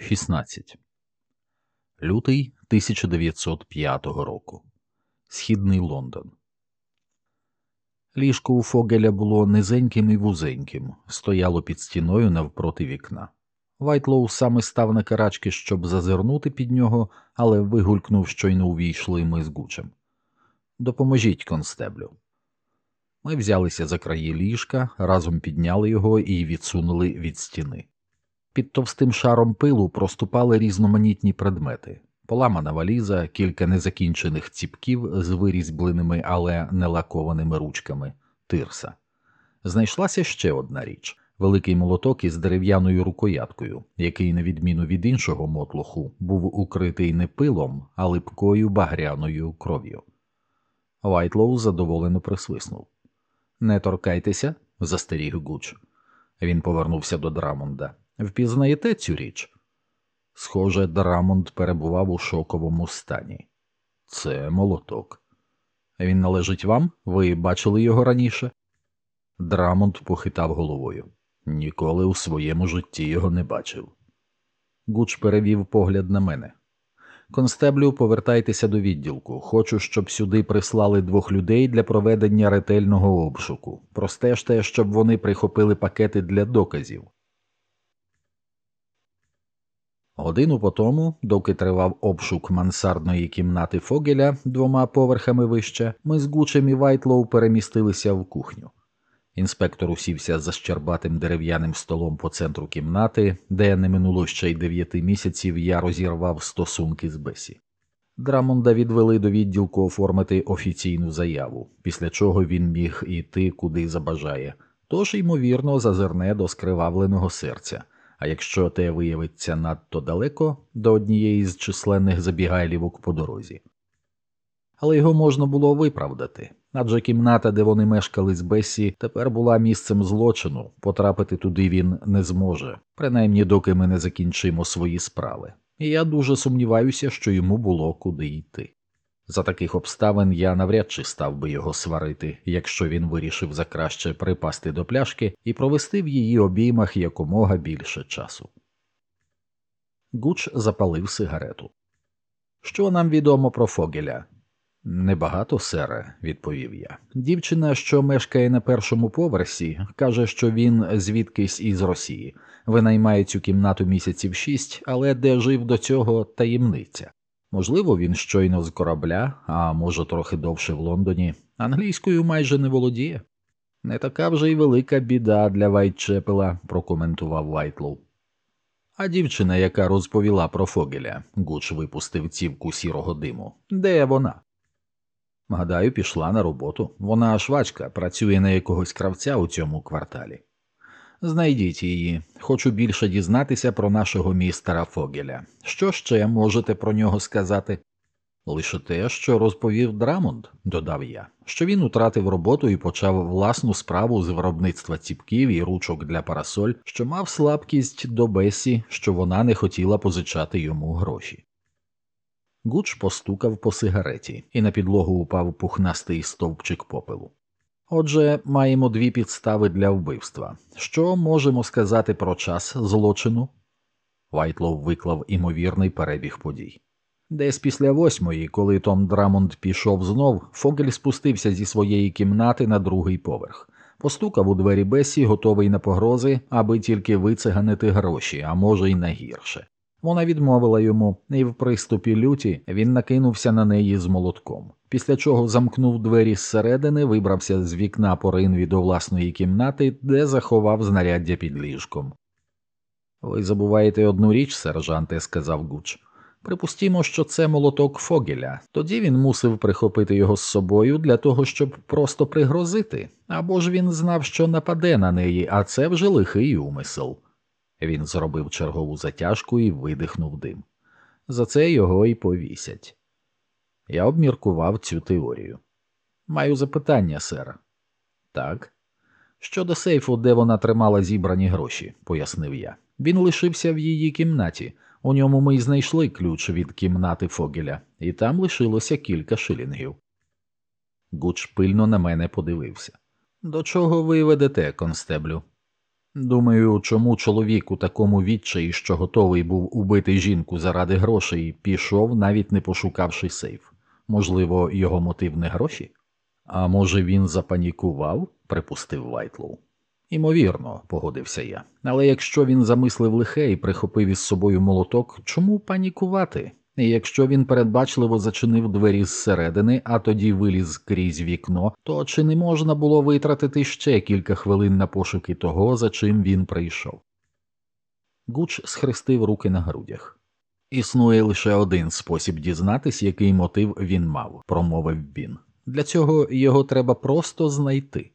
16. Лютий 1905 року. Східний Лондон. Ліжко у Фогеля було низеньким і вузеньким, стояло під стіною навпроти вікна. Вайтлоу саме став на карачки, щоб зазирнути під нього, але вигулькнув, щойно увійшли ми з Гучем. Допоможіть констеблю. Ми взялися за краї ліжка, разом підняли його і відсунули від стіни. Під товстим шаром пилу проступали різноманітні предмети поламана валіза, кілька незакінчених ціпків з вирізьбленими, але не лакованими ручками, тирса. Знайшлася ще одна річ великий молоток із дерев'яною рукояткою, який, на відміну від іншого мотлоху, був укритий не пилом, а липкою багряною кров'ю. Вайтлоу задоволено присвиснув. Не торкайтеся, застеріг Гуч. Він повернувся до Драмонда. Впізнаєте цю річ? Схоже, Драмонд перебував у шоковому стані. Це молоток. Він належить вам? Ви бачили його раніше? Драмонд похитав головою. Ніколи у своєму житті його не бачив. Гуч перевів погляд на мене. Констеблю, повертайтеся до відділку. Хочу, щоб сюди прислали двох людей для проведення ретельного обшуку. Простежте, щоб вони прихопили пакети для доказів. Годину по тому, доки тривав обшук мансардної кімнати Фогеля двома поверхами вище, ми з Гучем і Вайтлоу перемістилися в кухню. Інспектор усівся за щербатим дерев'яним столом по центру кімнати, де не минуло ще й дев'яти місяців я розірвав стосунки з Бесі. Драмонда відвели до відділку оформити офіційну заяву, після чого він міг іти куди забажає, тож, ймовірно, зазирне до скривавленого серця а якщо те виявиться надто далеко до однієї з численних забігайлівок по дорозі. Але його можна було виправдати, адже кімната, де вони мешкали з Бесі, тепер була місцем злочину, потрапити туди він не зможе, принаймні доки ми не закінчимо свої справи, і я дуже сумніваюся, що йому було куди йти. За таких обставин я навряд чи став би його сварити, якщо він вирішив за краще припасти до пляшки і провести в її обіймах якомога більше часу. Гуч запалив сигарету. Що нам відомо про Фогеля? Небагато, сере, відповів я. Дівчина, що мешкає на першому поверсі, каже, що він звідкись із Росії, винаймає цю кімнату місяців шість, але де жив до цього таємниця. Можливо, він щойно з корабля, а може, трохи довше в Лондоні, англійською майже не володіє. Не така вже й велика біда для Вайтчепела, прокоментував Вайтлоу. А дівчина, яка розповіла про Фогеля, Гуч випустив цівку сірого диму. Де вона? Гадаю, пішла на роботу. Вона швачка, працює на якогось кравця у цьому кварталі. Знайдіть її, хочу більше дізнатися про нашого містера Фогеля. Що ще можете про нього сказати? Лише те, що розповів Драмонд, додав я, що він утратив роботу і почав власну справу з виробництва ціпків і ручок для парасоль, що мав слабкість до Бесі, що вона не хотіла позичати йому гроші. Гуч постукав по сигареті, і на підлогу упав пухнастий стовпчик попелу. Отже, маємо дві підстави для вбивства. Що можемо сказати про час злочину? Вайтлоу виклав імовірний перебіг подій. Десь після восьмої, коли Том Драмонд пішов знов, Фогель спустився зі своєї кімнати на другий поверх, постукав у двері Бесі, готовий на погрози, аби тільки вициганити гроші, а може й на гірше. Вона відмовила йому, і в приступі люті він накинувся на неї з молотком, після чого замкнув двері зсередини, вибрався з вікна по ринві до власної кімнати, де заховав знаряддя під ліжком. Ви забуваєте одну річ, сержанте, сказав Гуч. Припустімо, що це молоток Фогеля, тоді він мусив прихопити його з собою для того, щоб просто пригрозити, або ж він знав, що нападе на неї, а це вже лихий умисел. Він зробив чергову затяжку і видихнув дим. За це його і повісять. Я обміркував цю теорію. Маю запитання, сер. Так. Щодо сейфу, де вона тримала зібрані гроші, пояснив я. Він лишився в її кімнаті. У ньому ми й знайшли ключ від кімнати Фогеля, і там лишилося кілька шилінгів. Гуч пильно на мене подивився. До чого ви ведете, констеблю? Думаю, чому чоловік у такому відчаї, що готовий був убити жінку заради грошей, пішов, навіть не пошукавши сейф. Можливо, його мотив не гроші? А може, він запанікував? припустив Вайтлоу. Імовірно, погодився я. Але якщо він замислив лихе і прихопив із собою молоток, чому панікувати? Якщо він передбачливо зачинив двері зсередини, а тоді виліз крізь вікно, то чи не можна було витратити ще кілька хвилин на пошуки того, за чим він прийшов? Гуч схрестив руки на грудях. Існує лише один спосіб дізнатись, який мотив він мав, промовив він. Для цього його треба просто знайти.